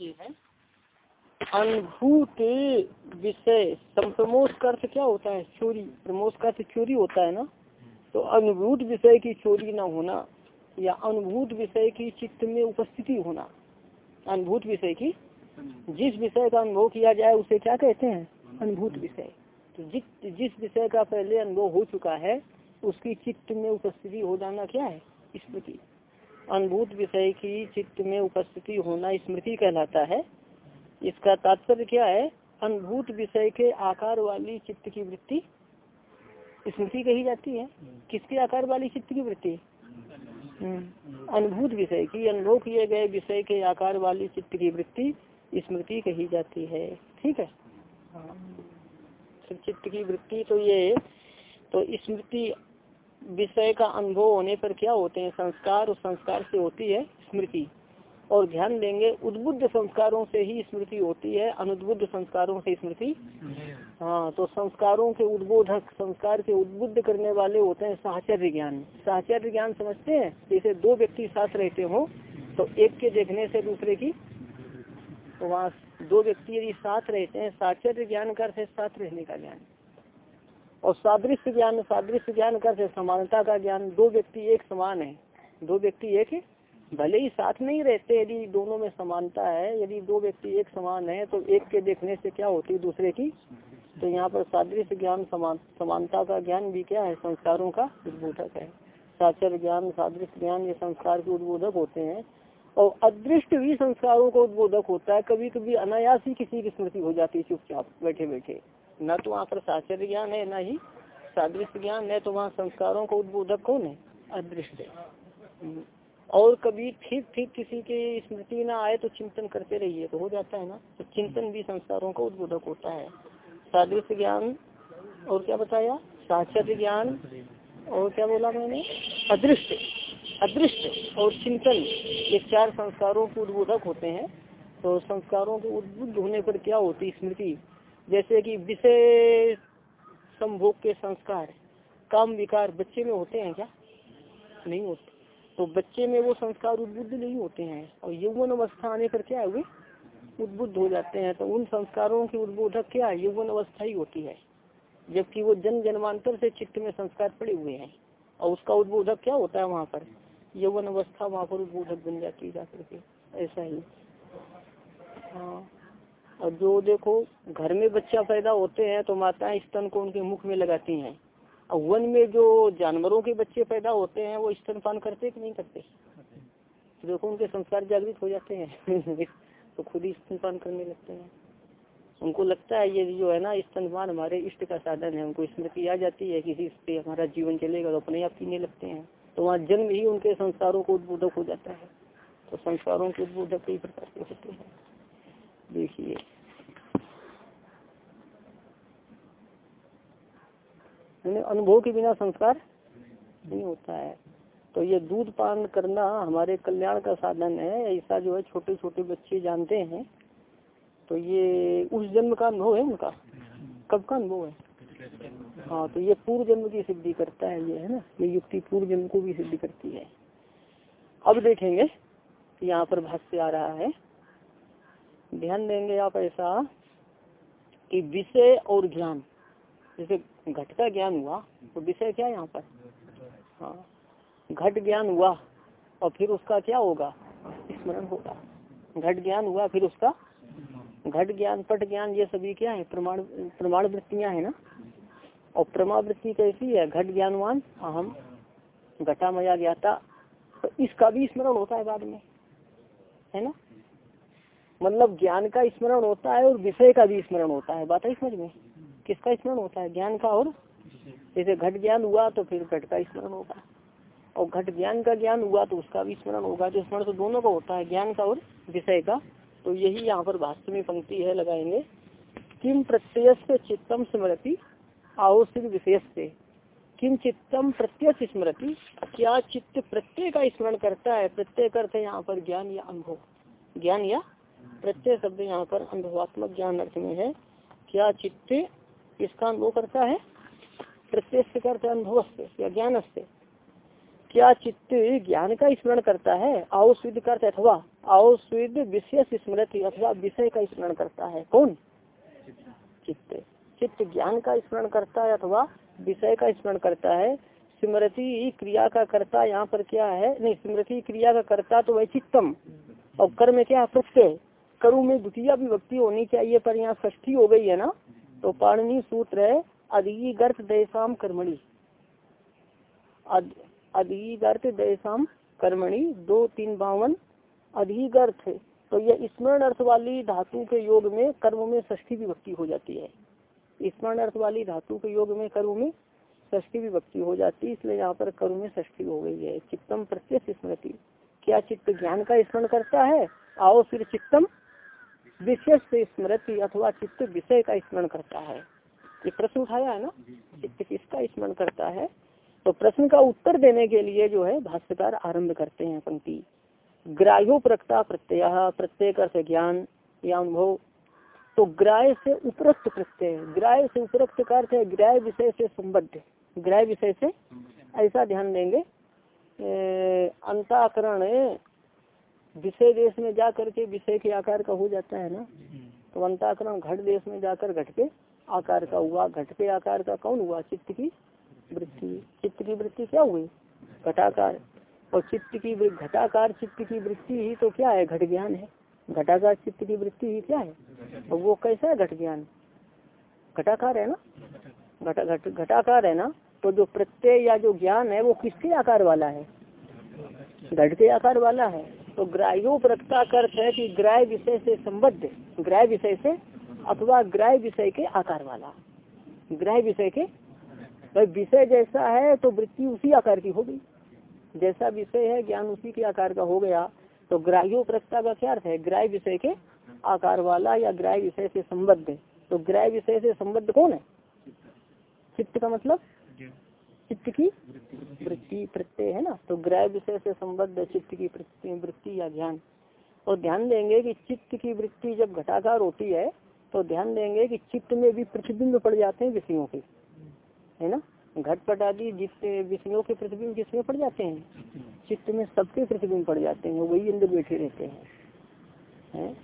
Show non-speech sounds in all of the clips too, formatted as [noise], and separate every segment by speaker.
Speaker 1: ये है। अनुभूत विषय संप्रमोष का अर्थ क्या होता है? चोरी। प्रमोष का अर्थ चोरी होता है ना? तो अनुभूत विषय की चोरी न होना या अनुभूत विषय की चित्त में उपस्थिति होना। अनुभूत विषय की जिस विषय का अनुभव किया जाए उसे क्या कहते हैं? अनुभूत विषय। तो जिस जिस विषय का पहले अनुभव हो चुका है उसकी चित्त में उपस्थिति हो जाना क्या है? स्मृति अनुभूत विषय की चित्त में उपस्थिति होना स्मृति कहलाता है। इसका तात्पर्य क्या है? अनुभूत विषय के आकार वाली चित्त की वृत्ति स्मृति कही जाती है। किसके आकार वाली चित्त की वृत्ति? हम्म। अनुभूत विषय की अनुभव किए गए विषय के आकार वाली चित्त की वृत्ति स्मृति कही जाती है। ठीक है? हाँ। चित्त की वृत्ति तो ये तो स्मृति विषय का अनुभव होने पर क्या होते हैं? संस्कार और संस्कार से होती है स्मृति। और ध्यान देंगे, उद्बुद्ध संस्कारों से ही स्मृति होती है, अनुद्बुद्ध संस्कारों से स्मृति। हाँ तो संस्कारों के उद्बोधक, संस्कार के उद्बुद्ध करने वाले होते हैं साहचर्य ज्ञान। साहचर्य ज्ञान समझते हैं? जैसे दो व्यक्ति साथ रहते हो तो एक के देखने से दूसरे की। तो वहाँ दो व्यक्ति यदि साथ रहते हैं, साहचर्य ज्ञान कर साथ रहने का ज्ञान। और सादृश्य ज्ञान सादृश्य ज्ञान कर समानता का ज्ञान। दो व्यक्ति एक समान है। दो व्यक्ति एक है। भले ही साथ नहीं रहते, यदि दोनों में समानता है, यदि दो व्यक्ति एक समान है तो एक के देखने से क्या होती है दूसरे की? तो यहाँ पर सादृश्य ज्ञान, समान, समानता का ज्ञान भी क्या है? संस्कारों का उद्बोधक है। साक्षर ज्ञान, सादृश्य ज्ञान, ये संस्कार के उद्बोधक होते हैं। और अदृष्ट भी संस्कारों का उद्बोधक होता है। कभी कभी अनायास ही किसी की स्मृति हो जाती है चुपचाप बैठे बैठे न तो वहाँ पर साचर ज्ञान है न ही सादृश्य ज्ञान है तो वहाँ संस्कारों का उद्बोधक कौन है? अदृष्ट। है और कभी ठीक ठीक किसी की स्मृति ना आए तो चिंतन करते रहिए तो हो जाता है ना? तो चिंतन भी संस्कारों का उद्बोधक होता है। सादृश्य ज्ञान और क्या बताया? साक्षर ज्ञान और क्या बोला मैंने? अदृष्ट। अदृष्ट और चिंतन ये चार संस्कारों के उद्बोधक होते हैं। तो संस्कारों के उद्बुद्ध होने पर क्या होती स्मृति? जैसे कि विषय संभोग के संस्कार, काम विकार बच्चे में होते हैं क्या? नहीं होते। तो बच्चे में वो संस्कार उद्बुद्ध नहीं होते हैं और यौवन अवस्था आने पर क्या है वे उद्बुद्ध हो जाते हैं। तो उन संस्कारों की उद्बोधक क्या? है यौवन अवस्था ही होती है। जबकि वो जन जन्मांतर से चित्त में संस्कार पड़े हुए हैं और उसका उद्बोधक क्या होता है वहाँ पर? यौवन अवस्था वहाँ पर उद्बोधक बन जाती है जाकर के। ऐसा ही। हाँ। और जो देखो, घर में बच्चा पैदा होते हैं तो माताएँ स्तन को उनके मुख में लगाती हैं। और वन में जो जानवरों के बच्चे पैदा होते हैं, वो स्तनपान करते कि नहीं करते? तो देखो, उनके संस्कार जागृत हो जाते हैं। [laughs] तो खुद ही स्तनपान करने लगते हैं। उनको लगता है, ये जो है ना स्तनपान हमारे इष्ट का साधन है। उनको स्मृति आ जाती है किसी से हमारा जीवन चलेगा तो अपने आप पीने लगते हैं। तो वहाँ जन्म ही उनके संस्कारों को उद्बोधक हो जाता है। तो संस्कारों के उद्बोधक कई प्रकार के होते हैं। देखिए। अनुभव के बिना संस्कार नहीं होता है। तो ये दूध पान करना हमारे कल्याण का साधन है। ऐसा जो है छोटे छोटे बच्चे जानते हैं। तो ये उस जन्म का अनुभव है उनका? कब का अनुभव है? हाँ तो ये पूर्व जन्म की सिद्धि करता है ये, है ना? ये युक्ति पूर्व जन्म को भी सिद्धि करती है। अब देखेंगे, यहाँ पर भाष्य आ रहा है। ध्यान देंगे आप ऐसा कि विषय और ज्ञान, जैसे घट का ज्ञान हुआ तो विषय क्या यहाँ पर? हाँ घट ज्ञान हुआ और फिर उसका क्या होगा? स्मरण होगा। घट ज्ञान हुआ, फिर उसका घट ज्ञान, पट ज्ञान, ये सभी क्या है? प्रमाण प्रमाण वृत्तियाँ है ना? और प्रमा वृत्ति कैसी है? घट ज्ञानवान, अहम घटा मया ज्ञाता तो इसका भी स्मरण होता है बाद में। है ना? मतलब ज्ञान का स्मरण होता है और विषय का भी स्मरण होता है। बात है समझ में? किसका स्मरण होता है? ज्ञान का और जैसे घट ज्ञान हुआ तो फिर घट का स्मरण होगा। और घट ज्ञान का ज्ञान हुआ तो उसका भी स्मरण होगा। जो स्मरण तो दोनों का होता है, ज्ञान का और विषय का। तो यही यहाँ पर भाष्य में पंक्ति है लगाएँगे। किम प्रत्यय चित्तम स्मृति आवश्यक विशेष से किम चित्तम प्रत्यक्ष स्मृति क्या चित्त प्रत्यय का स्मरण करता है? प्रत्यय करते यहाँ पर ज्ञान या अनुभव। ज्ञान या प्रत्यय शब्द यहाँ पर अनुभवात्मक ज्ञान अर्थ में है। क्या चित्त इसका अनुभव करता है? प्रत्यक्ष करते अनुभव से या ज्ञान से क्या चित्त ज्ञान का स्मरण करता है? आवश्विद कर अथवा आवश्विद विशेष स्मृति अथवा विषय का स्मरण करता है। कौन? चित्त। चित्त ज्ञान का स्मरण करता है अथवा विषय का स्मरण करता है? स्मृति क्रिया का कर्ता यहाँ पर क्या है? नहीं, स्मृति क्रिया का कर्ता तो वह चित्तम। और कर्म क्या प्रत्यय करु में द्वितीय विभक्ति होनी चाहिए, पर यहाँ ष्ठी हो गई है ना? तो पाणनी सूत्र है अधिगर्थ देशाम कर्मणि। अधिगर्थ देशाम कर्मणि, दो तीन बावन। अधिगर्थ तो यह स्मरण अर्थ वाली धातु के योग में कर्म में ष्ठी विभक्ति हो जाती है। स्मरण अर्थ वाली धातु के योग में कर्म में ष्ठी विभक्ति हो जाती है, इसलिए यहाँ पर कर्म में ष्ठी हो गई है। चित्तम प्रत्यक्ष स्मृति। क्या चित्त ज्ञान का स्मरण करता है? आओ फिर चित्तम विशेष स्मृति अथवा चित्त विषय का स्मरण करता है। ये प्रश्न उठाया है ना? चित्त किसका स्मरण करता है? तो प्रश्न का उत्तर देने के लिए जो है भाष्यकार आरंभ करते हैं पंक्ति। ग्राह्यो प्रकता प्रत्यय प्रत्येक अर्थ ज्ञान, या अनुभव। तो ग्राह से उपरक्त प्रत्यय ग्राह से उपरक्त का अर्थ है ग्राह विषय से संबद्ध। ग्राह विषय से ऐसा ध्यान देंगे अंताकरण, विषय देश में जा करके विषय के आकार का हो जाता है ना? तो अंताकरण घट देश में जाकर घट के आकार का हुआ। घट के आकार का कौन हुआ? चित्त की वृत्ति। चित्त की वृत्ति क्या हुई? घटाकार। और चित्त की घटाकार चित्त की वृत्ति ही तो क्या है? घट ज्ञान है। घटाकार चित्त की वृत्ति ही क्या है? तो वो कैसा है घट ज्ञान? घटाकार है ना? घटा, घट, घटाकार है ना? तो जो प्रत्यय या जो ज्ञान है वो किसके आकार वाला है? घट के आकार वाला है। तो ग्राह्योपरक्ता का अर्थ है कि ग्राह विषय से संबद्ध ग्राह विषय से अथवा ग्राह विषय के आकार वाला। ग्राह विषय के? भाई विषय जैसा है तो वृत्ति उसी आकार की होगी। जैसा विषय है, ज्ञान उसी के आकार का हो गया। तो ग्राह्योपरक्ता का क्या अर्थ है? ग्राह विषय के आकार वाला या ग्राह विषय से संबद्ध। तो ग्राह विषय से संबद्ध कौन है? चित्त का मतलब? चित्त की। वृत्ति। प्रत्यय है ना? तो ग्रह विषय से संबद्ध चित्त की वृत्ति या ध्यान। और ध्यान देंगे कि चित्त की वृत्ति जब घटाकार होती है तो ध्यान देंगे कि चित्त में भी प्रतिबिंब पड़ जाते हैं विषयों के। है ना? घटपट आदि जितने विषयों के प्रतिबिंब किसमें पड़ जाते हैं? चित्त में सबके प्रतिबिंब पड़ जाते हैं वही अंदर बैठे रहते हैं? है?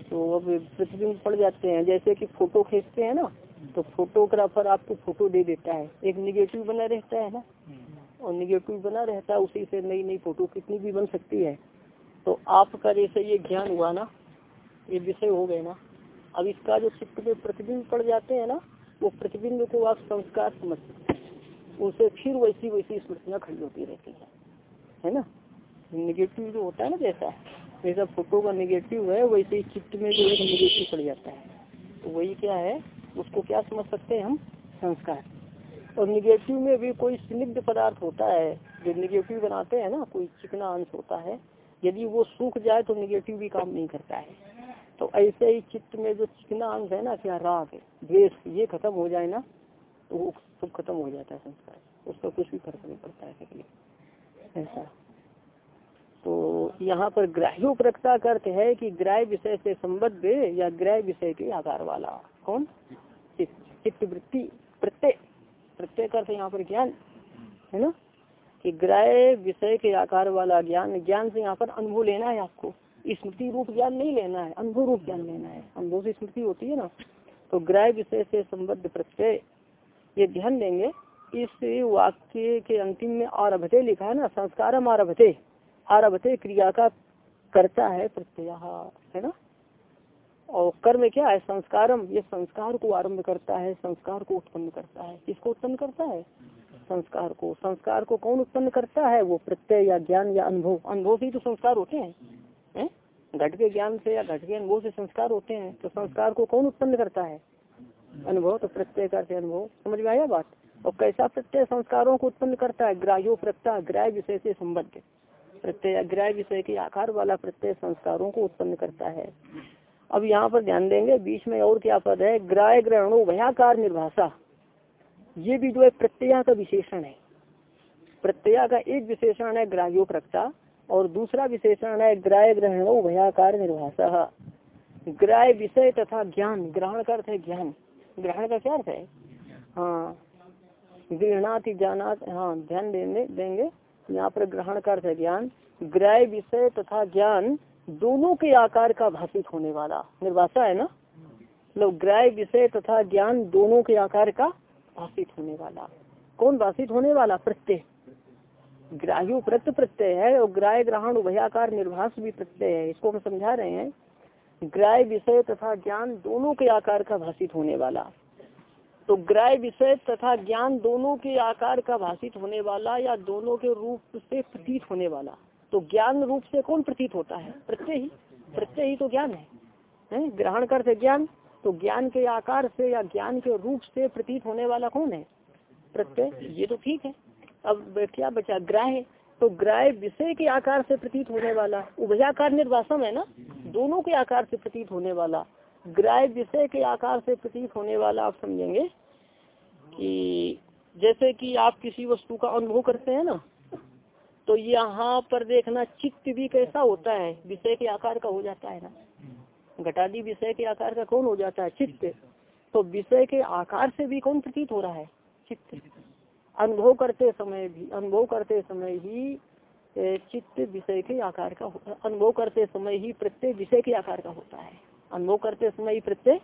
Speaker 1: तो अब प्रतिबिंब पड़ जाते हैं जैसे कि फ़ोटो खींचते हैं ना? तो फोटोग्राफर आपको फ़ोटो दे देता है। एक निगेटिव बना रहता है ना? और निगेटिव बना रहता है उसी से नई नई फ़ोटो कितनी भी बन सकती है। तो आपका जैसे ये ज्ञान हुआ ना ये विषय हो गए ना अब इसका जो चित्त में प्रतिबिंब पड़ जाते हैं ना वो प्रतिबिंब को आप संस्कार समझ सकते हैं। उनसे फिर वैसी वैसी स्मृतियाँ खड़ी होती रहती है। है ना? निगेटिव जो होता है ना जैसा जैसा फ़ोटो का निगेटिव है वैसे ही चित्त में जो एक निगेटिव पड़ जाता है। तो वही क्या है? उसको क्या समझ सकते हैं हम? संस्कार। और निगेटिव में भी कोई स्निग्ध पदार्थ होता है जो निगेटिव बनाते हैं ना कोई चिकना अंश होता है यदि वो सूख जाए तो निगेटिव भी काम नहीं करता है। तो ऐसे ही चित्त में जो चिकना अंश है ना क्या राग द्वेष ये खत्म हो जाए ना तो वो सब खत्म हो जाता है संस्कार। उसका कुछ भी फ़र्क नहीं पड़ता है ऐसा। तो यहाँ पर ग्राह्योपरक्ता का अर्थ है कि ग्राह्य विषय से संबद्ध या ग्राह्य विषय के आकार वाला। कौन? चित्त वृत्ति प्रत्यय। प्रत्यय का अर्थ यहाँ पर ज्ञान, है ना? कि ग्राह्य विषय के आकार वाला ज्ञान ज्ञान से यहाँ पर अनुभव लेना है आपको। स्मृति रूप ज्ञान नहीं लेना है, अनुभव रूप ज्ञान लेना है। अनुभव से स्मृति होती है ना? तो ग्राह्य विषय से संबद्ध प्रत्यय, ये ध्यान देंगे। इस वाक्य के अंतिम में आरभते लिखा है ना? संस्कार आरभते। आरभते क्रिया का करता है प्रत्यय, है ना? और कर्म क्या है? संस्कारम। ये संस्कार को आरंभ करता है, संस्कार को उत्पन्न करता है। किसको उत्पन्न करता है? संस्कार को। संस्कार को कौन उत्पन्न करता है? वो प्रत्यय या ज्ञान या अनुभव। अनुभव से तो संस्कार होते हैं। घट के ज्ञान से या घट के अनुभव से संस्कार होते हैं। तो संस्कार को कौन उत्पन्न करता है? अनुभव। तो प्रत्यय करते अनुभव। समझ में आया बात? और कैसा प्रत्यय संस्कारों को उत्पन्न करता है? ग्राह्यो प्रत्या ग्राह्य विषय से संबद्ध। प्रत्यय ग्राह्य विषय के आकार वाला प्रत्यय संस्कारों को उत्पन्न करता है। अब यहाँ पर ध्यान देंगे, बीच में और क्या पद है? ग्राह ग्रहणो भयाकार निर्भाषा। ये भी जो है प्रत्यय का विशेषण है। प्रत्यय का एक विशेषण है ग्राह्योपरक्ता और दूसरा विशेषण है ग्राह ग्रहणो भयाकार निर्भाषा। ग्राह विषय तथा ज्ञान, ग्रहण का अर्थ है ज्ञान। ग्रहण का क्या अर्थ है? हाँ गृहणाति जाना हाँ ध्यान देंगे देंगे। यहाँ पर ग्रहण का अर्थ है ज्ञान। ग्राय विषय तथा ज्ञान दोनों के आकार का भाषित होने वाला निर्वासा है ना? मतलब ग्राय विषय तथा ज्ञान दोनों के आकार का भाषित होने वाला। कौन भाषित होने वाला? प्रत्यय। ग्राह्यो प्रत्य प्रत्यय है और ग्राय ग्रहण उभयाकार निर्भाष भी प्रत्यय है। इसको हम समझा रहे हैं। ग्राय विषय तथा ज्ञान दोनों के आकार का भाषित होने वाला। तो ग्राय विषय तथा ज्ञान दोनों के आकार का भाषित होने वाला या दोनों के रूप से प्रतीत होने वाला। तो ज्ञान रूप से कौन प्रतीत होता है? प्रत्यय ही। प्रत्यय ही तो ज्ञान है, है? ग्रहण करते ज्ञान तो ज्ञान के आकार से या ज्ञान के रूप से प्रतीत होने वाला कौन है? प्रत्यय। ये तो ठीक है। अब क्या बचा? ग्राह तो ग्राह विषय के आकार से प्रतीत होने वाला। उभयाकार निर्वासम है ना? दोनों के आकार से प्रतीत होने वाला। ग्राह विषय के आकार से प्रतीत होने वाला आप समझेंगे कि जैसे कि आप किसी वस्तु का अनुभव करते हैं ना तो यहाँ पर देखना चित्त भी कैसा होता है, विषय के आकार का हो जाता है ना। घटादी विषय के आकार का कौन हो जाता है? चित्त। तो विषय के आकार से भी कौन प्रतीत हो रहा है? चित्त। अनुभव करते समय भी, अनुभव करते समय ही चित्त विषय के आकार का अनुभव करते समय ही प्रत्येक विषय के आकार का होता है। अनुभव करते समय ही प्रत्यय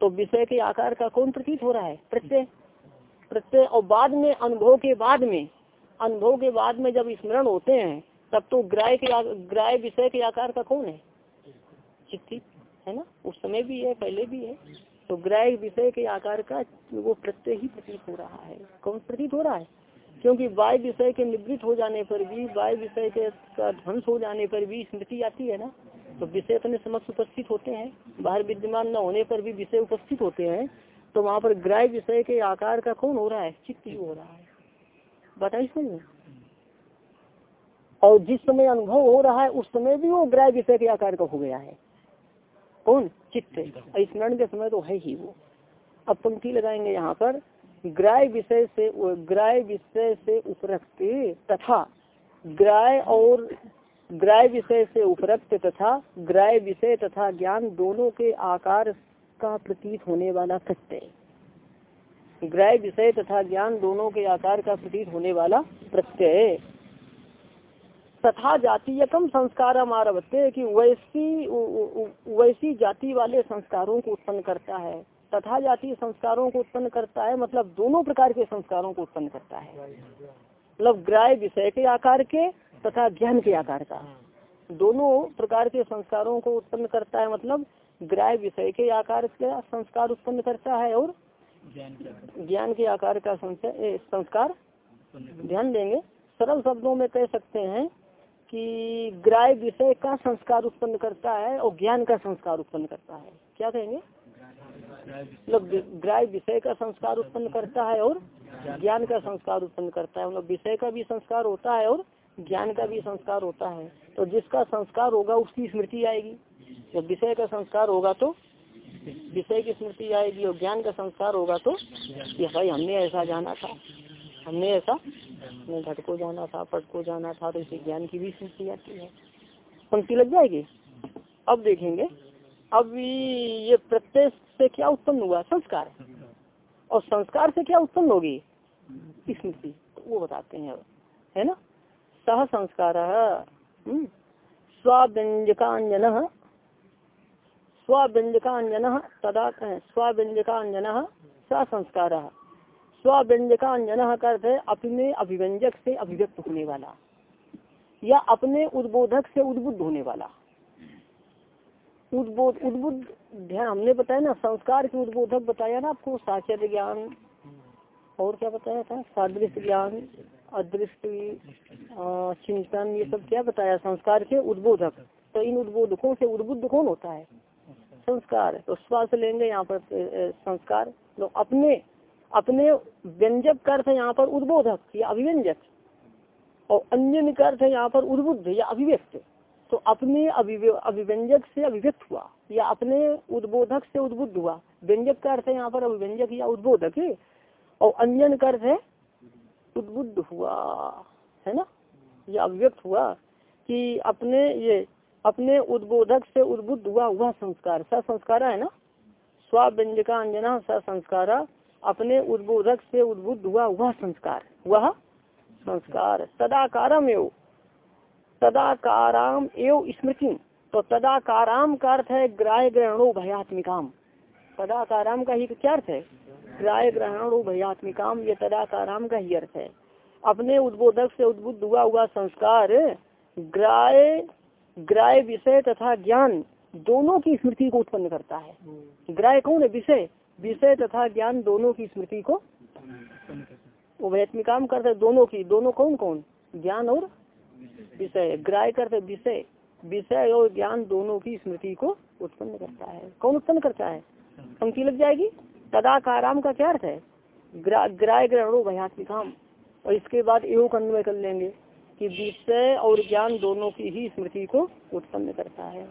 Speaker 1: तो विषय के आकार का कौन प्रतीत हो रहा है? प्रत्यय। प्रत्यय और बाद में, अनुभव के बाद में अनुभव के बाद में जब स्मरण होते हैं, तब तो ग्राय के ग्राय विषय के आकार का कौन है? चित्ती, है ना? उस समय भी है, पहले भी है। तो ग्राह विषय के आकार का वो प्रत्यय ही प्रतीत हो रहा है। कौन प्रतीत हो रहा है? क्योंकि वाय विषय के निवृत्त हो जाने पर भी वाय विषय के का ध्वंस हो जाने पर भी स्मृति आती है ना? तो विषय अपने समक्ष उपस्थित होते हैं। बाहर विद्यमान न होने पर भी विषय उपस्थित होते हैं। तो वहाँ पर ग्राह विषय के आकार का कौन हो रहा है? चित्त हो रहा है। बताइए समझ और जिस समय अनुभव हो रहा है उस समय भी वो ग्रह विषय के आकार का हो गया है। कौन? चित्त स्मरण के समय तो है ही वो। अब पंक्ति लगाएँगे यहाँ पर। ग्राय विषय से ग्राय विषय से उपरक्त तथा ग्राय और ग्राय विषय से उपरक्त तथा ग्राय विषय तथा ज्ञान दोनों के आकार का प्रतीत होने वाला प्रत्यय ग्राय विषय तथा ज्ञान दोनों के आकार का प्रतीत होने वाला प्रत्यय। तथा जातीय कम संस्कार आरभते कि वैसी वैसी जाति वाले संस्कारों को उत्पन्न करता है। तथा जातीय संस्कारों को उत्पन्न करता है मतलब दोनों प्रकार के संस्कारों को उत्पन्न करता है। मतलब ग्राय विषय के आकार के तथा ज्ञान के आकार का। दोनों प्रकार के संस्कारों को उत्पन्न करता है मतलब ग्राय विषय के आकार का संस्कार उत्पन्न करता है और ज्ञान के आकार। का संस्कार। ध्यान देंगे। सरल शब्दों में कह सकते हैं कि ग्राय विषय का संस्कार उत्पन्न करता है और ज्ञान का संस्कार उत्पन्न करता है। क्या कहेंगे? मतलब ग्राय विषय का संस्कार उत्पन्न करता है और ज्ञान का संस्कार उत्पन्न करता है। मतलब विषय का भी संस्कार होता है और ज्ञान का भी संस्कार होता है। तो जिसका संस्कार होगा उसकी स्मृति आएगी। जब विषय का संस्कार होगा तो विषय की स्मृति आएगी और ज्ञान का संस्कार होगा तो ये भाई हमने ऐसा जाना था। हमने ऐसा घट को जाना था, पट को जाना था तो इसे ज्ञान की भी स्मृति आती है। पंक्ति लग जाएगी? अब देखेंगे। अब ये प्रत्यय से क्या उत्पन्न हुआ? संस्कार। और संस्कार से क्या उत्पन्न होगी? स्मृति। तो वो बताते हैं है ना? सह संस्कार हम्म। स्वाव्यंजकांजन स्वाव्यंजकांजन तदा स्वाव्यंजकांजन स संस्कार। स्व्यंजकांजन का अर्थ है अपने अभिव्यंजक से अभिव्यक्त होने वाला। या अपने उद्बोधक से उद्बुद्ध होने वाला। उद्बोध, उद्बुद्ध, ध्यान, हमने बताया ना, संस्कार के उद्बोधक बताया ना आपको साचर ज्ञान। और क्या बताया था? सादृश्य ज्ञान, अदृष्टि चिंतन, ये सब क्या बताया? संस्कार के उद्बोधक। तो इन उद्बोधकों से उद्बुद्ध कौन होता है? संस्कार तो स्वास्थ्य लेंगे यहाँ पर संस्कार। तो अपने अपने व्यंजक का अर्थ यहाँ पर उद्बोधक या अभिव्यंजक। और अन्य अर्थ है यहाँ पर उद्बुद्ध या अभिव्यक्त। तो अपने अभिव्यंजक से अभिव्यक्त हुआ या अपने उद्बोधक से उद्बुद्ध हुआ। व्यंजक का अर्थ है यहाँ पर अभिव्यंजक या उद्बोधक और का अर्थ है उद्बुद्ध हुआ, है ना? या अभिव्यक्त हुआ कि अपने ये अपने उद्बोधक से उद्बुद्ध हुआ हुआ संस्कार। स संस्कार है ना? स्व्यंजका अंजना स संस्कारा अपने उद्बोधक से उद्बुद्ध हुआ, वह संस्कार। वह संस्कार। तदाकारम एव। तदाकाराम एव स्मृति। तो तदाकाराम का अर्थ है ग्राह ग्रहणो भयात्मिकाम। तदाकाराम का ही क्या अर्थ है? ग्राह ग्रहणो भयात्मिकाम, ये तदाकाराम का ही अर्थ है। अपने उद्बोधक से उद्बुद्ध हुआ हुआ संस्कार। ग्राह ग्राह विषय तथा ज्ञान दोनों की स्मृति को उत्पन्न करता है। ग्राह कौन है? विषय। विषय तथा ज्ञान दोनों की स्मृति को उभयत्मिकाम करते दोनों की। दोनों कौन कौन? ज्ञान और विषय। ग्राह करते विषय। विषय और ज्ञान दोनों की स्मृति को उत्पन्न करता है। कौन उत्पन्न करता है? पंक्ति लग जाएगी। तदाकाराम का क्या अर्थ है? ग्राह ग्रहणो भयात्मिकाम। और इसके बाद योग अन्वय कर लेंगे। कि विषय और ज्ञान दोनों की ही स्मृति को उत्पन्न करता है।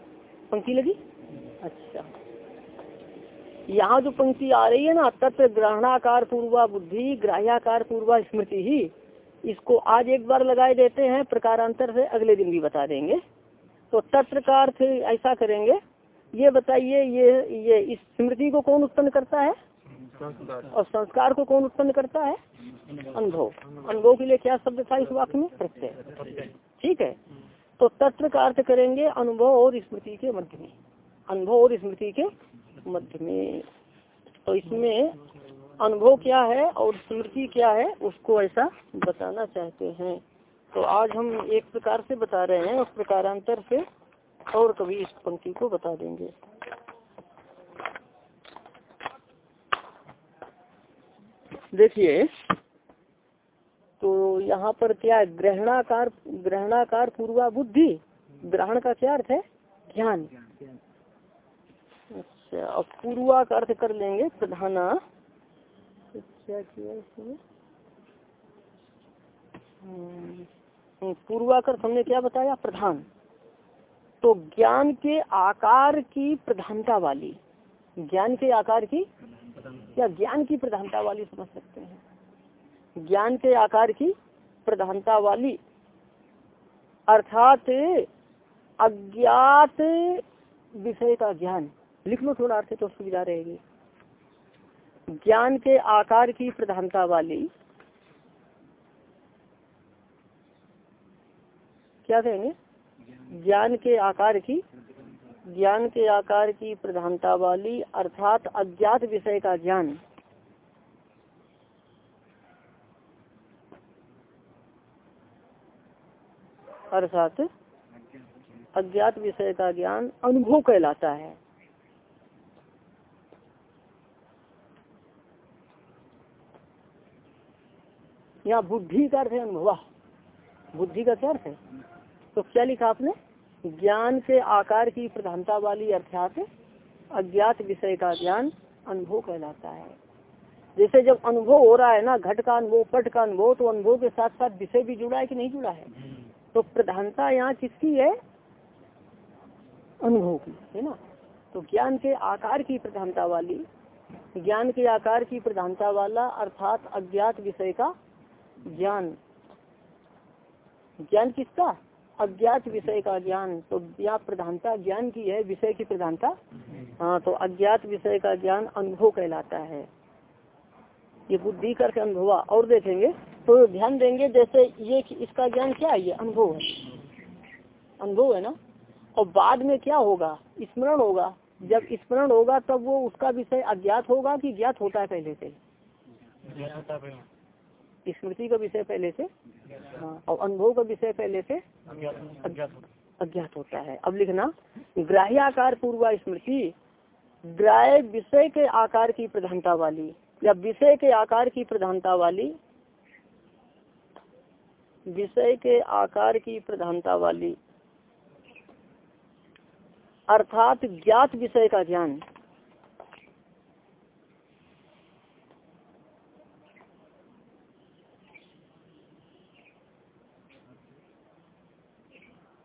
Speaker 1: पंक्ति लगी? अच्छा। यहाँ जो पंक्ति आ रही है ना तत्व ग्रहणाकार पूर्वा बुद्धि, ग्राह्याकार पूर्वा स्मृति ही, इसको आज एक बार लगाए देते हैं, प्रकारांतर से अगले दिन भी बता देंगे। तो तत्व का अर्थ ऐसा करेंगे, ये बताइए, ये ये इस स्मृति को कौन उत्पन्न करता है? और संस्कार को कौन उत्पन्न करता है? अनुभव। अनुभव के लिए क्या शब्द था इस वाक्य में? प्रत्यय। ठीक है? तो तत्व का अर्थ करेंगे अनुभव और स्मृति के मध्य में। अनुभव और स्मृति के मध्य में। तो इसमें अनुभव क्या है और स्मृति क्या है, उसको ऐसा बताना चाहते हैं। तो आज हम एक प्रकार से बता रहे हैं, उस प्रकारांतर से और कभी इस पंक्ति को बता देंगे। देखिए तो यहाँ पर क्या ग्रहणाकार ग्रहणाकार पूर्वा बुद्धि ग्रहण का क्या अर्थ है? ध्यान अच्छा अब पूर्वा का अर्थ कर लेंगे प्रधाना। क्या किया इसमें? हम्म, पूर्वा कर हमने क्या बताया? प्रधान। तो ज्ञान के आकार की प्रधानता वाली। ज्ञान के आकार की या ज्ञान की प्रधानता वाली समझ सकते हैं। ज्ञान के आकार की प्रधानता वाली, अर्थात अज्ञात विषय का ज्ञान। लिख लो थोड़ा अर्थ तो सुविधा रहेगी ज्ञान के आकार की प्रधानता वाली, क्या कहेंगे? ज्ञान के आकार की ज्ञान के आकार की प्रधानता वाली, अर्थात अज्ञात विषय का ज्ञान। अर्थात अज्ञात विषय का ज्ञान अनुभव कहलाता है। यहाँ बुद्धि का अर्थ है अनुभव। बुद्धि का क्या अर्थ है? तो क्या लिखा आपने? ज्ञान के आकार की प्रधानता वाली अर्थात अज्ञात विषय का ज्ञान अनुभव कहलाता है। जैसे जब अनुभव हो रहा है ना, घट का अनुभव, पट का अनुभव तो अनुभव के साथ साथ विषय भी जुड़ा है कि नहीं जुड़ा है? तो प्रधानता यहाँ किसकी है? अनुभव की, है ना? तो ज्ञान के आकार की प्रधानता वाली, ज्ञान के आकार की प्रधानता वाला अर्थात अज्ञात विषय का ज्ञान। ज्ञान किसका? अज्ञात विषय का ज्ञान तो या प्रधानता ज्ञान की है, विषय की प्रधानता? हाँ तो अज्ञात विषय का ज्ञान अनुभव कहलाता है। ये बुद्धि करके अनुभव और देखेंगे तो ध्यान देंगे, जैसे ये इसका ज्ञान क्या है? ये अनुभव है। अनुभव है ना? और बाद में क्या होगा? स्मरण होगा। जब स्मरण होगा, तब वो उसका विषय अज्ञात होगा कि ज्ञात होता है पहले से? स्मृति का विषय पहले से हाँ और अनुभव का विषय पहले से अज्ञात होता है। अब लिखना, ग्राह्य आकार पूर्वा स्मृति, ग्राह्य विषय के आकार की प्रधानता वाली, या विषय के आकार की प्रधानता वाली, विषय के आकार की प्रधानता वाली, अर्थात ज्ञात विषय का ज्ञान।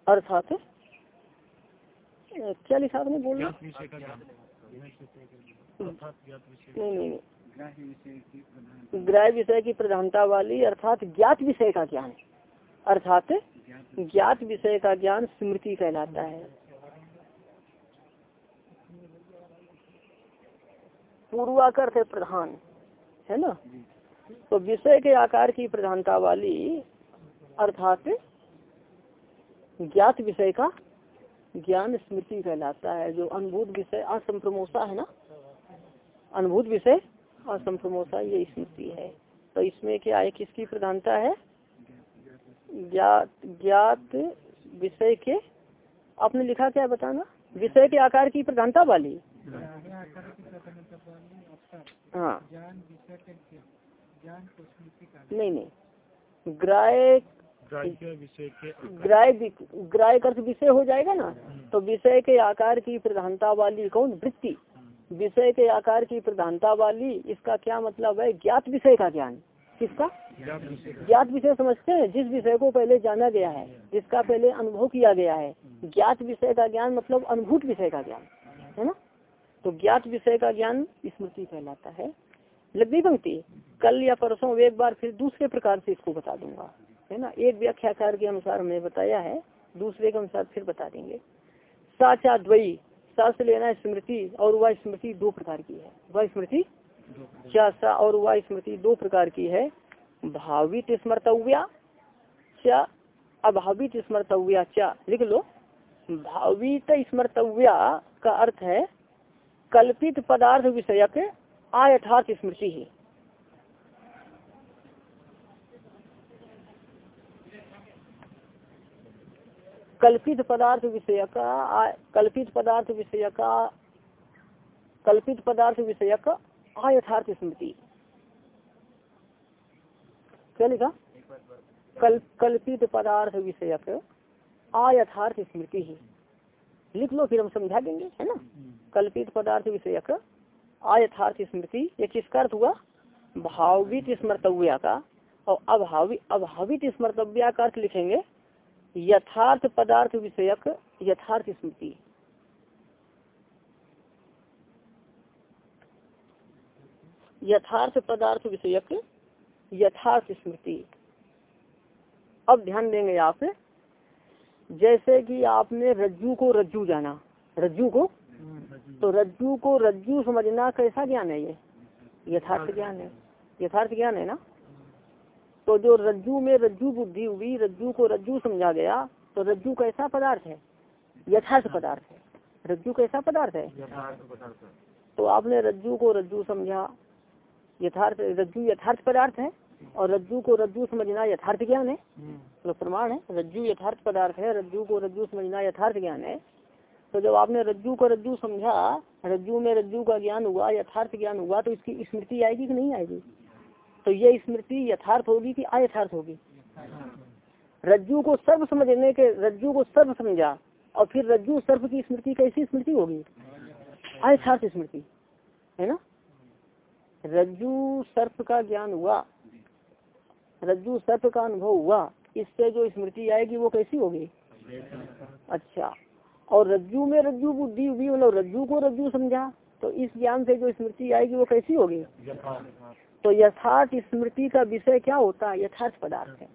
Speaker 1: अर्थात क्या लिखा आपने बोल नहीं नहीं ग्राह विषय की प्रधानता वाली अर्थात ज्ञात विषय का ज्ञान। अर्थात ज्ञात विषय का ज्ञान स्मृति कहलाता है। पूर्वाकर थे प्रधान है ना? तो विषय के आकार की प्रधानता वाली अर्थात ज्ञात विषय का ज्ञान स्मृति कहलाता है जो अनुभूत विषय असंप्रमोसा है ना? अनुभूत विषय असंप्रमोसा ये स्मृति है। तो इसमें क्या है किसकी प्रधानता है? ज्ञात ज्ञात विषय के आपने लिखा क्या बताना? विषय के आकार की प्रधानता वाली। हाँ। नहीं नहीं। ग्राय ग्राय ग्राय अर्थ विषय हो जाएगा ना। तो विषय के आकार की प्रधानता वाली कौन? वृत्ति। विषय के आकार की प्रधानता वाली इसका क्या मतलब है? ज्ञात विषय का ज्ञान। किसका? ज्ञात विषय समझते हैं? जिस विषय को पहले जाना गया है जिसका पहले अनुभव किया गया है। ज्ञात विषय का ज्ञान मतलब अनुभूत विषय का ज्ञान है ना? तो ज्ञात विषय का ज्ञान स्मृति कहलाता है। लंबी पंक्ति कल या परसों एक बार फिर दूसरे प्रकार से इसको बता दूँगा। है ना? एक व्याख्याकार के अनुसार हमने बताया है, दूसरे के अनुसार फिर बता देंगे। साचा द्वयी सा से लेना स्मृति और वह स्मृति दो प्रकार की है। वह स्मृति सा और वह स्मृति दो प्रकार की है। भावित स्मृतव्या क्या अभावित स्मृतव्या चा। लिख लो। भावित स्मृतव्या का अर्थ है, कल्पित पदार्थ विषयक आयथार्थ स्मृति ही। कल्पित पदार्थ विषय का कल्पित पदार्थ विषय का कल्पित पदार्थ विषय का अयथार्थ स्मृति। क्या लिखा? कल, कल्पित पदार्थ विषयक अयथार्थ स्मृति। ही लिख लो, फिर हम समझा देंगे, है ना? कल्पित पदार्थ विषयक अयथार्थ स्मृति। ये किसका अर्थ हुआ? भावित स्मर्तव्या का। और अभावी, अभावित स्मर्तव्या का अर्थ लिखेंगे यथार्थ पदार्थ विषयक यथार्थ स्मृति। यथार्थ पदार्थ विषयक यथार्थ स्मृति। अब ध्यान देंगे आप जैसे कि आपने रज्जू को रज्जू जाना। रज्जू को? तो रज्जू को रज्जू समझना कैसा ज्ञान है ये? यथार्थ ज्ञान है। यथार्थ ज्ञान है ना? तो जो रज्जू में रज्जू बुद्धि हुई रज्जू को रज्जू समझा गया तो रज्जू कैसा पदार्थ है यथार्थ पदार्थ है। रज्जू कैसा पदार्थ है? तो आपने रज्जू को रज्जू समझा यथार्थ रज्जू यथार्थ पदार्थ है? और रज्जू को रज्जू समझना यथार्थ ज्ञान है? तो प्रमाण है रज्जू यथार्थ पदार्थ है रज्जू को रज्जू समझना यथार्थ ज्ञान है। तो जब आपने रज्जू को रज्जू समझा रज्जू में रज्जू का ज्ञान हुआ यथार्थ ज्ञान हुआ तो इसकी स्मृति आएगी कि नहीं आएगी? तो ये स्मृति यथार्थ होगी कि अयथार्थ होगी। रज्जू को सर्व समझने के, रज्जू को सर्व समझा, और फिर रज्जू सर्व की स्मृति कैसी स्मृति होगी? अयथार्थ स्मृति। है ना? रज्जू सर्प का ज्ञान हुआ। रज्जू सर्प का अनुभव हुआ। इससे जो स्मृति आएगी वो कैसी होगी? अच्छा। और रज्जू में रज्जू बुद्धि हुई मतलब रज्जू को रज्जू समझा तो इस ज्ञान से जो स्मृति आएगी वो कैसी होगी? तो यथार्थ स्मृति का विषय क्या होता है? यथार्थ पदार्थ है।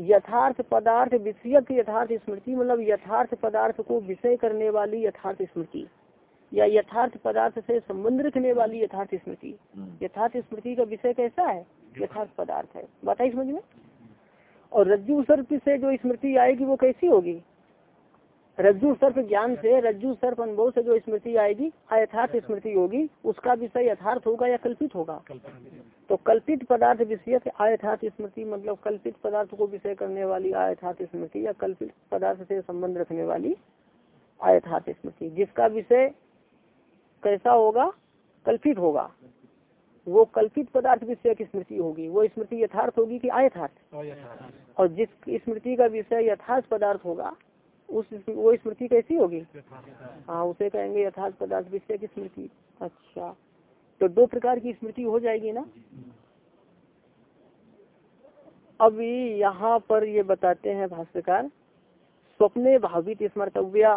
Speaker 1: यथार्थ पदार्थ विषय यथार्थ स्मृति मतलब यथार्थ पदार्थ को विषय करने वाली यथार्थ स्मृति या यथार्थ पदार्थ से संबंध रखने वाली यथार्थ स्मृति। यथार्थ स्मृति का विषय कैसा है? यथार्थ पदार्थ है। बताइए समझ में? और रज्जु सर्प से जो स्मृति आएगी वो कैसी होगी? रज्जु सर्प ज्ञान से रज्जु सर्प अनुभव से जो स्मृति आएगी अयथार्थ स्मृति होगी उसका विषय यथार्थ होगा या कल्पित होगा? तो कल्पित पदार्थ विषय से अयथार्थ स्मृति मतलब कल्पित पदार्थ को विषय करने वाली अयथार्थ स्मृति या कल्पित पदार्थ से संबंध रखने वाली अयथार्थ स्मृति। जिसका विषय कैसा होगा कल्पित होगा वो कल्पित पदार्थ विषय की स्मृति होगी। वो स्मृति यथार्थ होगी कि अयथार्थ। और जिस स्मृति का विषय यथार्थ पदार्थ होगा उस वो स्मृति कैसी होगी? हाँ उसे कहेंगे यथार्थ पदार्थ विषय की स्मृति। अच्छा। तो दो प्रकार की स्मृति हो जाएगी ना? अभी यहाँ पर ये बताते हैं भाष्यकार, स्वप्ने भावित स्मर्तव्या,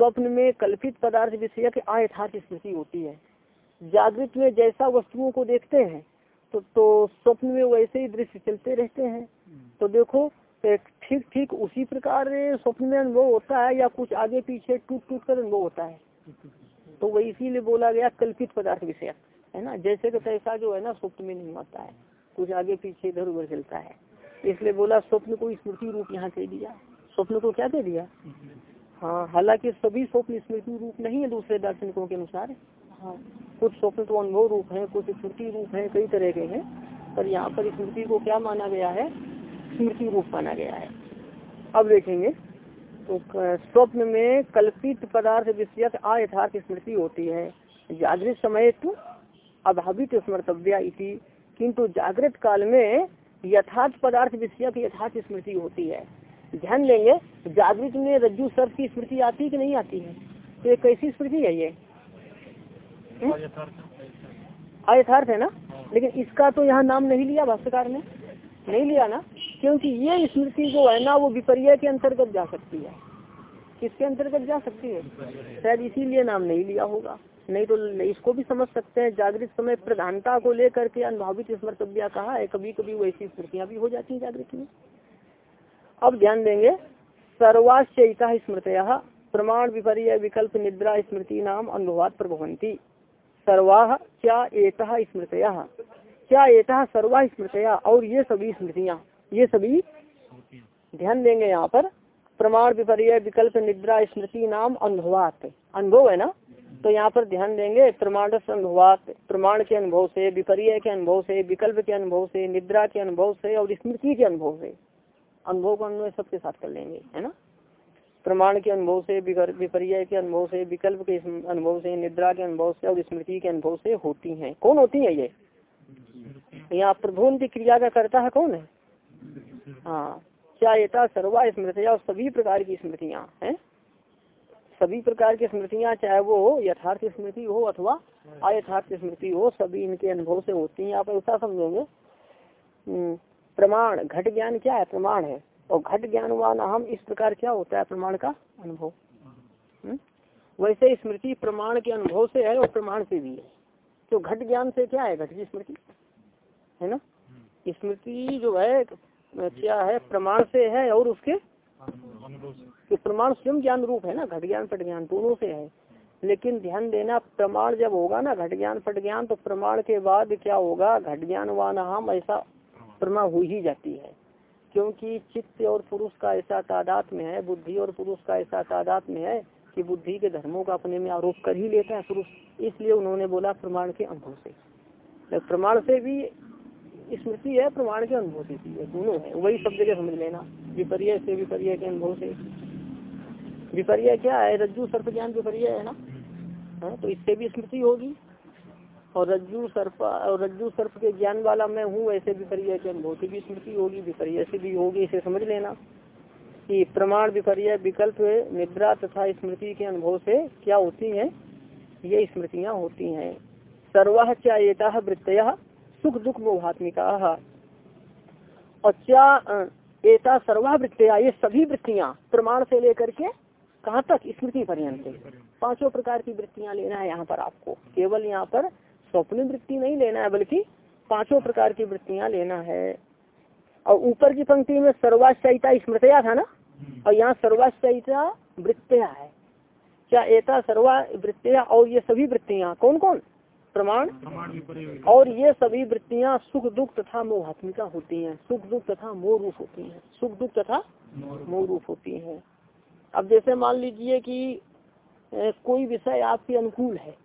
Speaker 1: स्वप्न में कल्पित पदार्थ विषय के अयथार्थ स्मृति होती है। जागृत में जैसा वस्तुओं को देखते हैं तो तो स्वप्न में वैसे ही दृश्य चलते रहते हैं। तो देखो ठीक ठीक उसी प्रकार स्वप्न में अनुभव होता है या कुछ आगे पीछे टूट टूट कर अनुभव होता है। तो वही इसीलिए बोला गया कल्पित पदार्थ विषय है ना? जैसे कि तैसा जो है ना स्वप्न में नहीं आता है। कुछ आगे पीछे इधर उधर चलता है। इसलिए बोला स्वप्न को स्मृति रूप यहाँ दे दिया। स्वप्न को क्या दे दिया? हाँ हालाँकि सभी स्वप्न स्मृति रूप नहीं है दूसरे दार्शनिकों के अनुसार। हाँ। कुछ स्वप्न तो अनुभव रूप है कुछ स्मृति रूप है कई तरह के हैं। पर यहाँ पर स्मृति को क्या माना गया है? स्मृति रूप माना गया है। अब देखेंगे। तो स्वप्न में कल्पित पदार्थ विषयक अयथार्थ स्मृति होती है। जागृत समय तो अभावित स्मर्तव्या इति। किंतु जागृत काल में यथार्थ पदार्थ विषयक यथार्थ स्मृति होती है। ध्यान लेंगे जागृत में रज्जु सर्प की स्मृति आती कि नहीं आती है? तो ये कैसी स्मृति है ये? अयथार्थ है ना? लेकिन इसका तो यहाँ नाम नहीं लिया भाष्यकार ने। नहीं लिया ना? क्योंकि ये स्मृति जो है ना, वो विपर्य के अंतर्गत जा सकती है। किसके अंतर्गत जा सकती है? शायद इसीलिए नाम नहीं लिया होगा। नहीं तो इसको भी समझ सकते हैं। जागृत समय प्रधानता को लेकर के अनुभवित स्मृतव्या कहा है कभी कभी वैसी स्मृतियाँ भी हो जाती है जागृत में। अब ध्यान देंगे सर्वाश्चयिता स्मृतया, प्रमाण विपर्य विकल्प निद्रा स्मृति नाम अनुभवात प्रभवंती सर्वाह क्या एक स्मृतया। क्या एक सर्वा स्मृतया और ये सभी स्मृतियाँ। ये सभी ध्यान देंगे यहाँ पर। प्रमाण विपर्य, विकल्प, निद्रा, स्मृति नाम, अनुभवात। अनुभव है ना? तो यहाँ पर ध्यान देंगे प्रमाण अनुभवात। प्रमाण के अनुभव से, विपर्य के अनुभव से, विकल्प के अनुभव से, निद्रा के अनुभव से और स्मृति के अनुभव से। अनुभव को अनुभव सबके साथ कर लेंगे, है ना? प्रमाण के अनुभव से विपर्य के अनुभव से, विकल्प के अनुभव से, निद्रा के अनुभव से और स्मृति के अनुभव से होती है। कौन होती है ये? यहाँ प्रभुन की क्रिया का करता है कौन है? हाँ। क्या ये सर्वा स्मृतिया सभी प्रकार की स्मृतियाँ हैं? सभी प्रकार की स्मृतियाँ चाहे वो यथार्थ स्मृति हो अथवा अयथार्थ स्मृति हो सभी इनके अनुभव से होती हैं। आप ऐसा समझेंगे। हम्म, प्रमाण घट ज्ञान क्या है? प्रमाण है। और घट ज्ञानवान हम इस प्रकार क्या होता है प्रमाण का? अनुभव। हम्म? वैसे स्मृति प्रमाण के अनुभव से है और प्रमाण से भी है। तो घट ज्ञान से क्या है? घट की स्मृति। है ना? स्मृति जो है क्या है? प्रमाण से है और उसके कि प्रमाण स्वयं ज्ञान रूप है ना? घट ज्ञान पट ज्ञान दोनों से है। लेकिन ध्यान देना प्रमाण जब होगा ना घट ज्ञान पट ज्ञान तो प्रमाण के बाद क्या होगा? घट ज्ञान वान हम ऐसा प्रमा हो ही जाती है। क्योंकि चित्त और पुरुष का ऐसा तादात में है बुद्धि और पुरुष का ऐसा तादात में है कि बुद्धि के धर्मों का अपने में आरोप कर ही लेता है पुरुष। इसलिए उन्होंने बोला प्रमाण के अनुभव से। प्रमाण से भी स्मृति है, प्रमाण के अनुभव से है दोनों है। वही सब जगह समझ लेना। विपर्य से विपर्य के अनुभव से। विपर्य क्या है? रज्जु सर्प ज्ञान विपर्य है ना? है तो इससे भी स्मृति होगी। और रज्जु, सर्प, और रज्जु, सर्प के ज्ञान वाला मैं हूँ, ऐसे विपर्य के अनुभव से भी स्मृति होगी, विपर्य से भी होगी, इसे समझ लेना। कि प्रमाण, विपर्य, विकल्प, निद्रा तथा स्मृति के अनुभव से क्या होती है? ये स्मृतियाँ होती हैं। सर्वा क्या वृत्तया। सुख दुख मोहात्मिका और क्या एता सर्वा वृत्तियाँ ये सभी वृत्तियाँ प्रमाण से लेकर के कहाँ तक? स्मृति पर्यंत। पाँचों प्रकार की वृत्तियाँ लेना है यहाँ पर आपको। केवल यहाँ पर स्वप्न वृत्ति नहीं लेना है बल्कि पाँचों प्रकार की वृत्तियाँ लेना है। और ऊपर की पंक्ति में सर्वाश्चयिता स्मृतिया था ना? और यहाँ सर्वाश्चयिता वृत्तिया है। क्या एता सर्वा वृत्तियाँ और ये सभी वृत्तियाँ कौन कौन प्रमाण। और ये सभी वृत्तियाँ सुख, दुख तथा मोहात्मिका होती हैं। सुख, दुख तथा मोह रूप होती हैं। सुख, दुख तथा मोह रूप होती हैं। अब जैसे मान लीजिए कि कोई विषय आपके अनुकूल है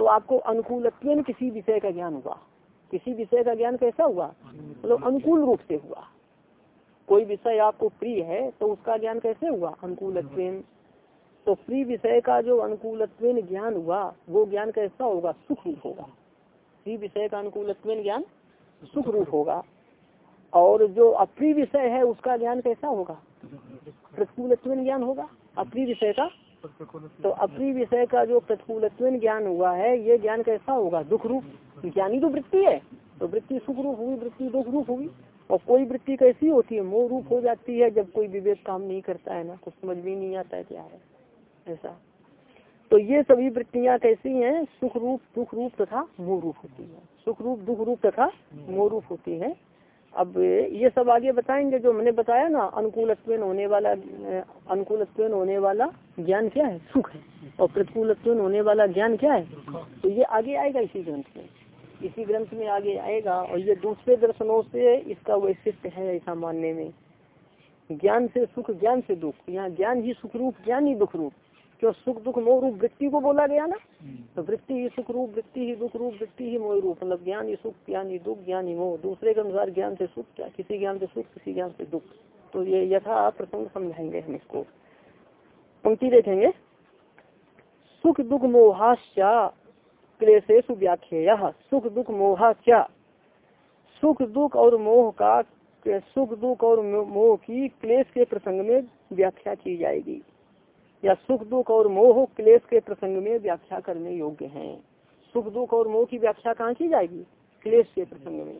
Speaker 1: तो आपको अनुकूल किसी विषय का ज्ञान हुआ। किसी विषय का ज्ञान कैसा हुआ? मतलब अनुकूल रूप से हुआ। कोई विषय आपको प्रिय है तो उसका ज्ञान कैसे हुआ? अनुकूल तो प्रिय विषय का जो अनुकूल ज्ञान हुआ, वो ज्ञान कैसा होगा? सुख रूप होगा। प्रिय विषय का अनुकूल ज्ञान सुख रूप होगा। और जो अप्रिय विषय है, उसका ज्ञान कैसा होगा? प्रतिकूल ज्ञान होगा। अप्रिय विषय का? तो अप्रिय विषय का जो प्रतिकूल ज्ञान हुआ है, ये ज्ञान कैसा होगा? दुख रूप ज्ञानी तो वृत्ति है। तो वृत्ति सुख रूप हुई, वृत्ति दुख रूप हुई। और कोई वृत्ति कैसी होती है? मोह रूप हो जाती है, जब कोई विवेक काम नहीं करता है ना, कुछ समझ भी नहीं आता है क्या है। ऐसा। तो ये सभी वृत्तियाँ कैसी हैं? सुख रूप दुख रूप तथा मोह रूप होती है। सुख रूप दुख रूप तथा मोह रूप होती है। अब ये सब आगे बताएँगे, जो मैंने बताया ना अनुकूल होने वाला अनुकूल होने वाला ज्ञान क्या है? सुख है। और प्रतिकूल होने वाला ज्ञान क्या है? तो ये आगे आएगा इसी ग्रंथ में। इसी ग्रंथ में आगे आएगा, और ये दूसरे दर्शनों से इसका वैशिष्ट है ऐसा मानने में। ज्ञान से सुख, ज्ञान से दुख। यहाँ ज्ञान ही सुख रूप ज्ञान ही दुख रूप क्यों सुख दुख मोह रूप वृत्ति को बोला गया ना तो वृत्ति ही सुख रूप वृत्ति ही दुख रूप वृत्ति ही मोह रूप। मतलब ज्ञान ही सुख ज्ञान ही दुख ज्ञान ही मोह। दूसरे के अनुसार ज्ञान से सुख क्या किसी ज्ञान से सुख किसी ज्ञान से दुख। तो ये यथा प्रसंग समझाएँगे हम इसको। पंक्ति देखेंगे। सुख दुख मोहाश्चा क्लेशेश व्याख्या सुख दुख मोहा क्या सुख दुख और मोह का सुख दुख और मोह की क्लेश के प्रसंग में व्याख्या की जाएगी। या सुख, दुख और मोह क्लेश के प्रसंग में व्याख्या करने योग्य हैं। सुख, दुख और मोह की व्याख्या कहाँ की जाएगी? क्लेश के प्रसंग में।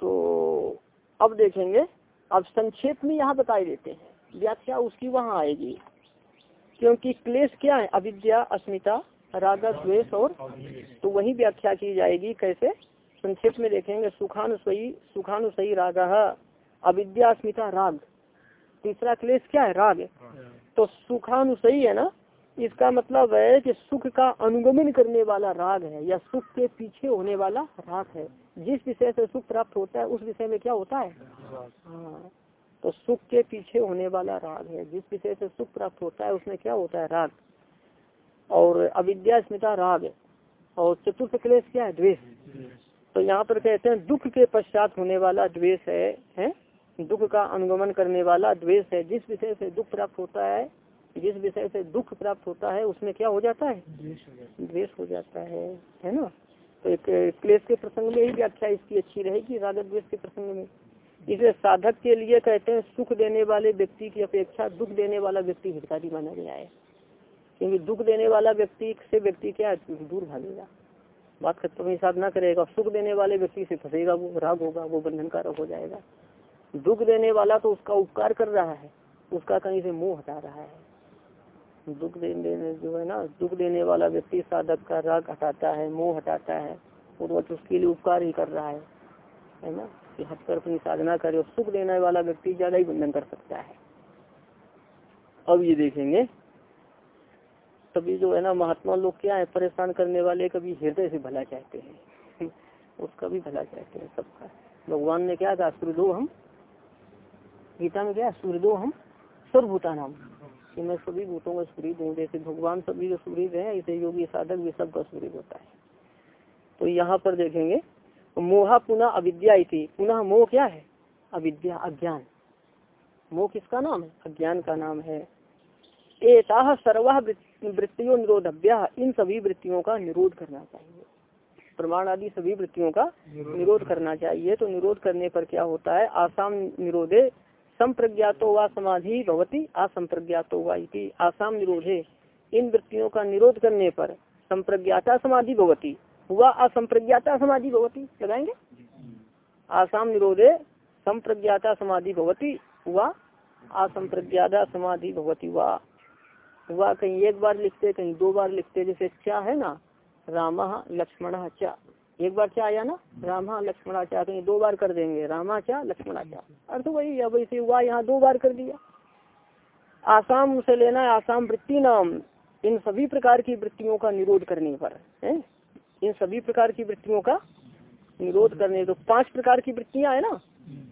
Speaker 1: तो अब देखेंगे, अब संक्षेप में यहाँ बताए देते हैं। व्याख्या उसकी वहाँ आएगी, क्योंकि क्लेश क्या है? अविद्या, अस्मिता, राग, द्वेष और तो वही व्याख्या की जाएगी कैसे? संक्षेप में देखेंगे सुखानुसई सुखानुसई राग, अविद्या, अस्मिता, राग। तीसरा क्लेश क्या है? राग तो सुखानुसई है ना? इसका मतलब है कि सुख का अनुगमन करने वाला राग है या सुख के पीछे होने वाला राग है। जिस विषय से सुख प्राप्त होता है उस विषय में क्या होता है? हाँ। तो सुख के पीछे होने वाला राग है। जिस विषय से सुख प्राप्त होता है उसमें क्या होता है? राग। और अविद्या स्मिता राग और चतुर्थ क्लेश क्या है? द्वेष। तो यहाँ पर कहते हैं दुख के पश्चात होने वाला द्वेष है, है? दुख का अनुगमन करने वाला द्वेष है। जिस विषय से दुख प्राप्त होता है जिस विषय से दुख प्राप्त होता है उसमें क्या हो जाता है? द्वेष हो जाता है। है ना? तो एक क्लेश के प्रसंग में ही व्याख्या इसकी अच्छी रहेगी राग द्वेष के प्रसंग में। इसलिए साधक के लिए कहते हैं सुख देने वाले व्यक्ति की अपेक्षा दुख देने वाला व्यक्ति हितकारी माना गया है। क्योंकि दुख देने वाला व्यक्ति से व्यक्ति क्या दूर भागेगा? बात खत्म ही साधना करेगा। सुख देने वाले व्यक्ति से फंसेगा वो राग होगा वो बंधन कारक हो जाएगा। दुख देने वाला तो उसका उपकार कर रहा है, उसका कहीं से मुँह हटा रहा है। दुख देने जो है ना, दुख देने वाला व्यक्ति साधक का राग हटाता है, मुँह हटाता है, और उसके लिए उपकार ही कर रहा है है ना? कि हटकर अपनी साधना करे, और सुख देने वाला व्यक्ति ज़्यादा ही बंधन कर सकता है। अब ये देखेंगे, तभी जो है ना, महात्मा लोग क्या है, परेशान करने वाले कभी हृदय से भला चाहते हैं। [laughs] उसका भी भला चाहते हैं सबका। भगवान ने क्या कहा सूर्य हम गीता में क्या सूर्य हम सर्वभूता नाम कि मैं सभी भूतों का सूर्य हूँ जैसे भगवान सभी का सूर्य है इसे योगी साधक भी सबका सूर्य होता है। तो यहाँ पर देखेंगे मोहा पुनः अविद्या पुनः मोह क्या है? अविद्या अज्ञान। मोह किसका नाम है? अज्ञान का नाम है। एता सर्वा वृत्तियों निरोधव्या। इन सभी वृत्तियों का निरोध करना चाहिए। प्रमाण आदि सभी वृत्तियों का निरोध करना चाहिए। तो निरोध करने पर क्या होता है? आसाम निरोधे संप्रज्ञातो व समाधि भवती, असंप्रज्ञातो वी आसाम निरोधे। इन वृत्तियों का निरोध करने पर संप्रज्ञाता समाधि भवती, हुआ असंप्रज्ञाता समाधि भवती, लगाएँगे? आसाम निरोधे, संप्रज्ञाता समाधि भवती, हुआ असंप्रज्ञाता समाधि भवती हुआ हुआ कहीं एक बार लिखते, कहीं दो बार लिखते, जैसे क्या है ना, राम लक्ष्मण चा। एक बार क्या आया ना? रामा, लक्ष्मणा चा कहीं? दो बार कर देंगे। रामा चा लक्ष्मणा चा अर्थ वही अब इसे हुआ, यहाँ दो बार कर दिया। आसाम से लेना है, आसाम वृत्ति नाम। इन सभी प्रकार की वृत्तियों का निरोध करने पर, है? इन सभी प्रकार की वृत्तियों का निरोध करने तो पाँच प्रकार की वृत्तियाँ है ना?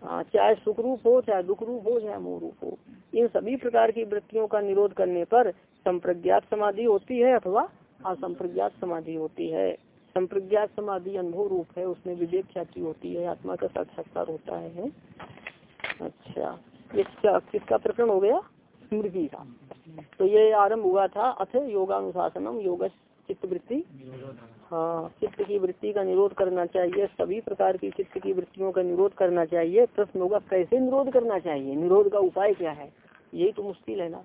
Speaker 1: हाँ चाहे सुख रूप हो, चाहे दुख रूप हो, चाहे मोह रूप हो। इन सभी प्रकार की वृत्तियों का निरोध करने पर संप्रज्ञात समाधि होती है अथवा असंप्रज्ञात समाधि होती है। संप्रज्ञात समाधि अनुभव रूप है, उसमें विवेक ख्याति होती है, आत्मा का साक्षात्कार होता है। अच्छा इसका किसका प्रकरण हो गया? स्मृति का। तो ये आरंभ हुआ था अथ योगानुशासनम योग चित्त वृत्ति हाँ चित्त की वृत्ति का निरोध करना चाहिए, सभी प्रकार की चित्त की वृत्तियों का निरोध करना चाहिए। प्रश्न होगा, कैसे निरोध करना चाहिए? निरोध का उपाय क्या है? यही तो मुश्किल है ना।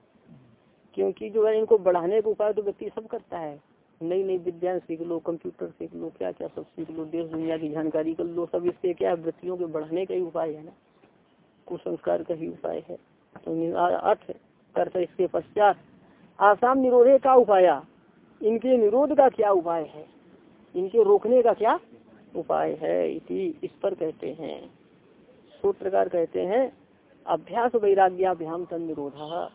Speaker 1: क्योंकि जो है, इनको बढ़ाने का उपाय तो व्यक्ति सब करता है। नई नई विज्ञान सीख लो, कंप्यूटर सीख लो क्या क्या सब सीख लो, देश, दुनिया की जानकारी कर लो, सब इससे क्या वृत्तियों के बढ़ाने का ही उपाय है ना? कुसंस्कार का ही उपाय है। तो अर्थ अर्थ इसके पश्चात आसाम निरोधे का उपाय, इनके निरोध का क्या उपाय है? इनके रोकने का क्या उपाय है? इति इस पर कहते हैं। सूत्रकार कहते हैं, अभ्यास वैराग्याभ्याम तन निरोधा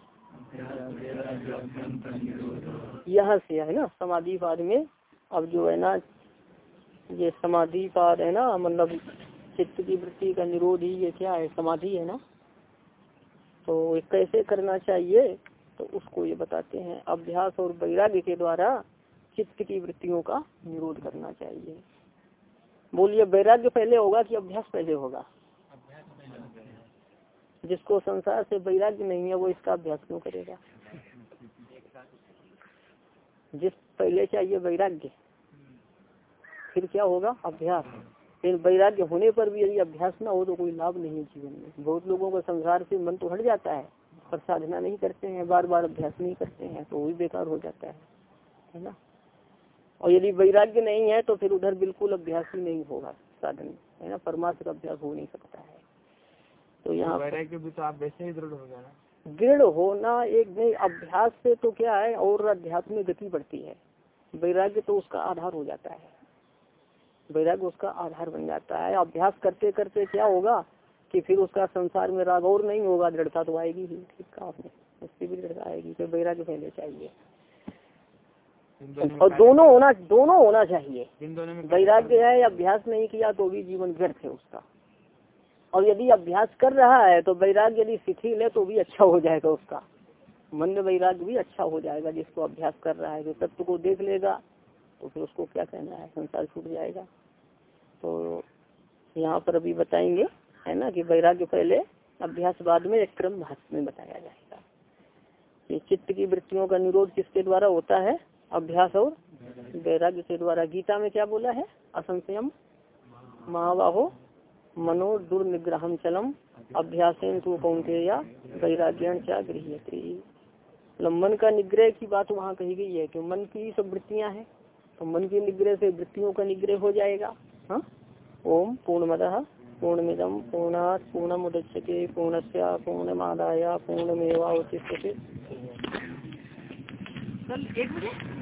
Speaker 1: यहाँ से है ना, समाधि पाद में। अब जो है ना, ये समाधि पाद है ना मतलब चित्त की वृत्ति का निरोध ही ये क्या है, समाधि है ना। तो कैसे करना चाहिए तो उसको ये बताते हैं। अभ्यास और वैराग्य के द्वारा चित्त की वृत्तियों का निरोध करना चाहिए। बोलिए, वैराग्य पहले होगा कि अभ्यास पहले होगा? जिसको संसार से वैराग्य नहीं है, वो इसका अभ्यास क्यों करेगा? जिस पहले चाहिए वैराग्य, फिर क्या होगा? अभ्यास। फिर वैराग्य होने पर भी यदि अभ्यास ना हो तो कोई लाभ नहीं है जीवन में। बहुत लोगों का संसार से मन तो हट जाता है, पर साधना नहीं करते हैं बार बार अभ्यास नहीं करते हैं तो वो भी बेकार हो जाता है है ना? और यदि वैराग्य नहीं है तो फिर उधर बिल्कुल अभ्यास ही नहीं होगा, साधन, है ना? परमार्थ का अभ्यास हो नहीं सकता है। तो यहाँ
Speaker 2: वैराग्य भी तो आप वैसे ही दृढ़ हो
Speaker 1: दृढ़ होना एक नहीं अभ्यास से तो क्या है और अध्यात्म में गति बढ़ती है। वैराग्य तो उसका आधार हो जाता है। वैराग्य उसका आधार बन जाता है। अभ्यास करते करते क्या होगा कि फिर उसका संसार में राग और नहीं होगा दृढ़ता तो आएगी ही ठीक कहा आपने। उसकी भी दृढ़ता आएगी तो वैराग्य पहले चाहिए। और दोनों होना दोनों होना चाहिए। वैराग्य है अभ्यास नहीं किया तो भी जीवन व्यर्थ है उसका। और यदि अभ्यास कर रहा है तो वैराग्य यदि शिथिल है तो भी अच्छा हो जाएगा उसका। मन में वैराग्य भी अच्छा हो जाएगा, जिसको अभ्यास कर रहा है, जो तत्व को देख लेगा तो फिर उसको क्या कहना है? संसार छूट जाएगा। तो यहाँ पर अभी बताएँगे, है ना, कि वैराग्य पहले, अभ्यास बाद में एक क्रम भाष्य में बताया जाएगा। कि चित्त की वृत्तियों का निरोध किसके द्वारा होता है? अभ्यास और वैराग्य के द्वारा। गीता में क्या बोला है? असंशयम महाबाहो मनो दुर्निग्रहम चलम अभ्यासेन तू गृहती मतलब मन का निग्रह की बात वहाँ कही गई है कि मन की सब वृत्तियाँ हैं तो मन की निग्रह से वृत्तियों का निग्रह हो जाएगा। हाँ? ओम पूर्णमद पूर्णमिदम पूर्णात पूर्णमुदच्यते पूर्णस्य पूर्णमादाय
Speaker 2: चल एक मिनट।